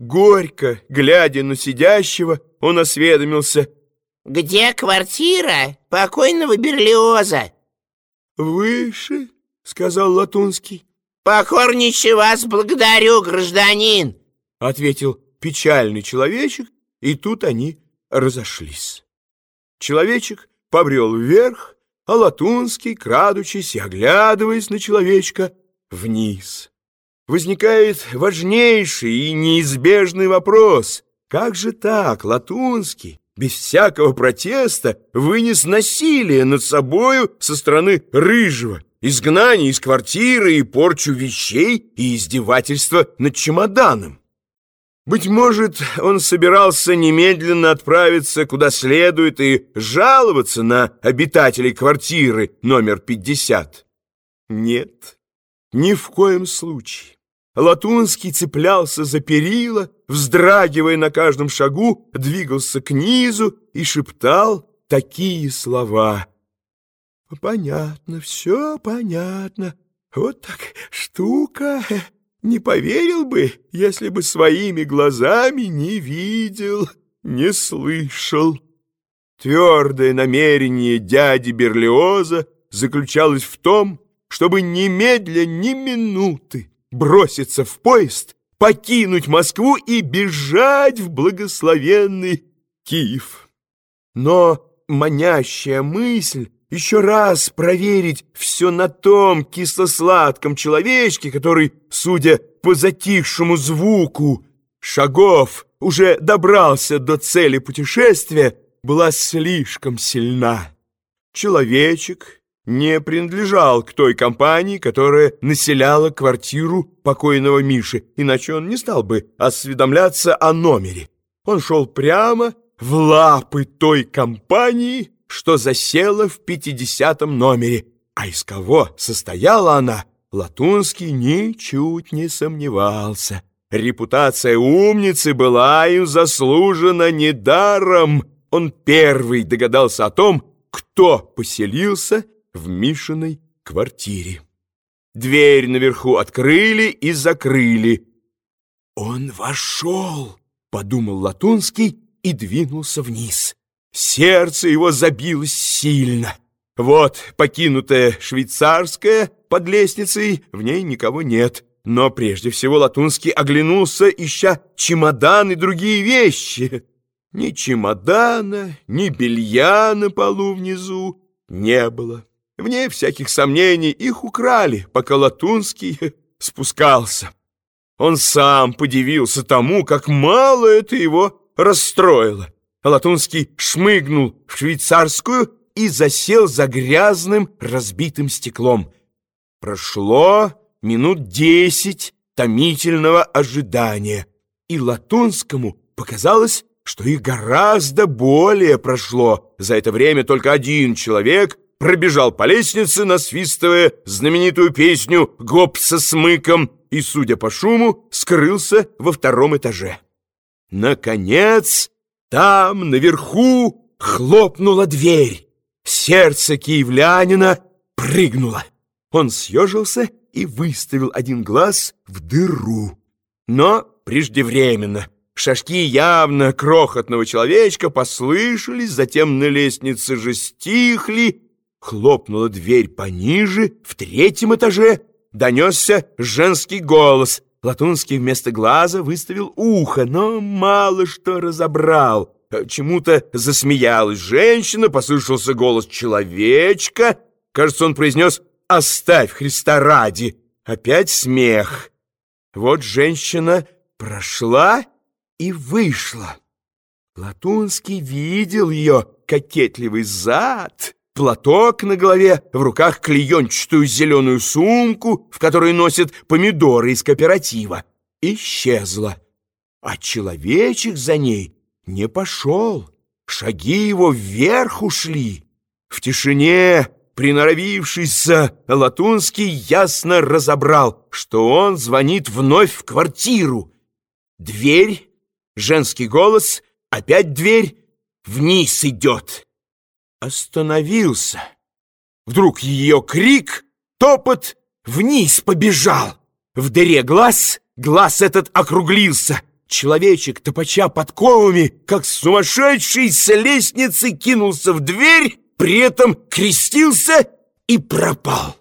Горько, глядя на сидящего, он осведомился. «Где квартира покойного Берлиоза?» «Выше», — сказал Латунский. «Покорнейше вас благодарю, гражданин», — ответил печальный человечек, и тут они разошлись. Человечек побрел вверх, а Латунский, крадучись и оглядываясь на человечка, вниз. Возникает важнейший и неизбежный вопрос. Как же так, Латунский, без всякого протеста, вынес насилие над собою со стороны Рыжего, изгнание из квартиры и порчу вещей и издевательство над чемоданом? Быть может, он собирался немедленно отправиться куда следует и жаловаться на обитателей квартиры номер 50. Нет, ни в коем случае. Латунский цеплялся за перила, вздрагивая на каждом шагу, двигался к низу и шептал такие слова. «Понятно, все понятно. Вот так штука...» Не поверил бы, если бы своими глазами не видел, не слышал. Твердое намерение дяди Берлиоза заключалось в том, чтобы немедля ни минуты броситься в поезд, покинуть Москву и бежать в благословенный Киев. Но манящая мысль еще раз проверить все на том кисло-сладком человечке, который, судя по затихшему звуку шагов, уже добрался до цели путешествия, была слишком сильна. Человечек не принадлежал к той компании, которая населяла квартиру покойного Миши, иначе он не стал бы осведомляться о номере. Он шел прямо в лапы той компании, что засела в пятидесятом номере, а из кого состояла она, Латунский ничуть не сомневался. Репутация умницы была им заслужена недаром. Он первый догадался о том, кто поселился в Мишиной квартире. Дверь наверху открыли и закрыли. «Он вошел!» — подумал Латунский и двинулся вниз. Сердце его забилось сильно. Вот покинутая швейцарская под лестницей, в ней никого нет. Но прежде всего Латунский оглянулся, ища чемодан и другие вещи. Ни чемодана, ни белья на полу внизу не было. Вне всяких сомнений их украли, пока Латунский спускался. Он сам подивился тому, как мало это его расстроило. Латунский шмыгнул в швейцарскую и засел за грязным разбитым стеклом. Прошло минут десять томительного ожидания, и Латунскому показалось, что их гораздо более прошло. За это время только один человек пробежал по лестнице, насвистывая знаменитую песню «Гоп со смыком» и, судя по шуму, скрылся во втором этаже. Наконец... Там, наверху, хлопнула дверь. Сердце киевлянина прыгнуло. Он съежился и выставил один глаз в дыру. Но преждевременно. Шажки явно крохотного человечка послышались, затем на лестнице же стихли. Хлопнула дверь пониже, в третьем этаже донесся женский голос — Латунский вместо глаза выставил ухо, но мало что разобрал. Чему-то засмеялась женщина, послышался голос человечка. Кажется, он произнес «Оставь Христа ради!» Опять смех. Вот женщина прошла и вышла. Латунский видел ее кокетливый зад, платок на голове, в руках клеенчатую зеленую сумку, в которой носят помидоры из кооператива. Исчезла. А человечек за ней не пошел. Шаги его вверх ушли. В тишине, приноровившийся, Латунский ясно разобрал, что он звонит вновь в квартиру. Дверь, женский голос, опять дверь, вниз идет остановился. Вдруг ее крик, топот, вниз побежал. В дыре глаз, глаз этот округлился. Человечек, топача подковами, как сумасшедший с лестницы кинулся в дверь, при этом крестился и пропал.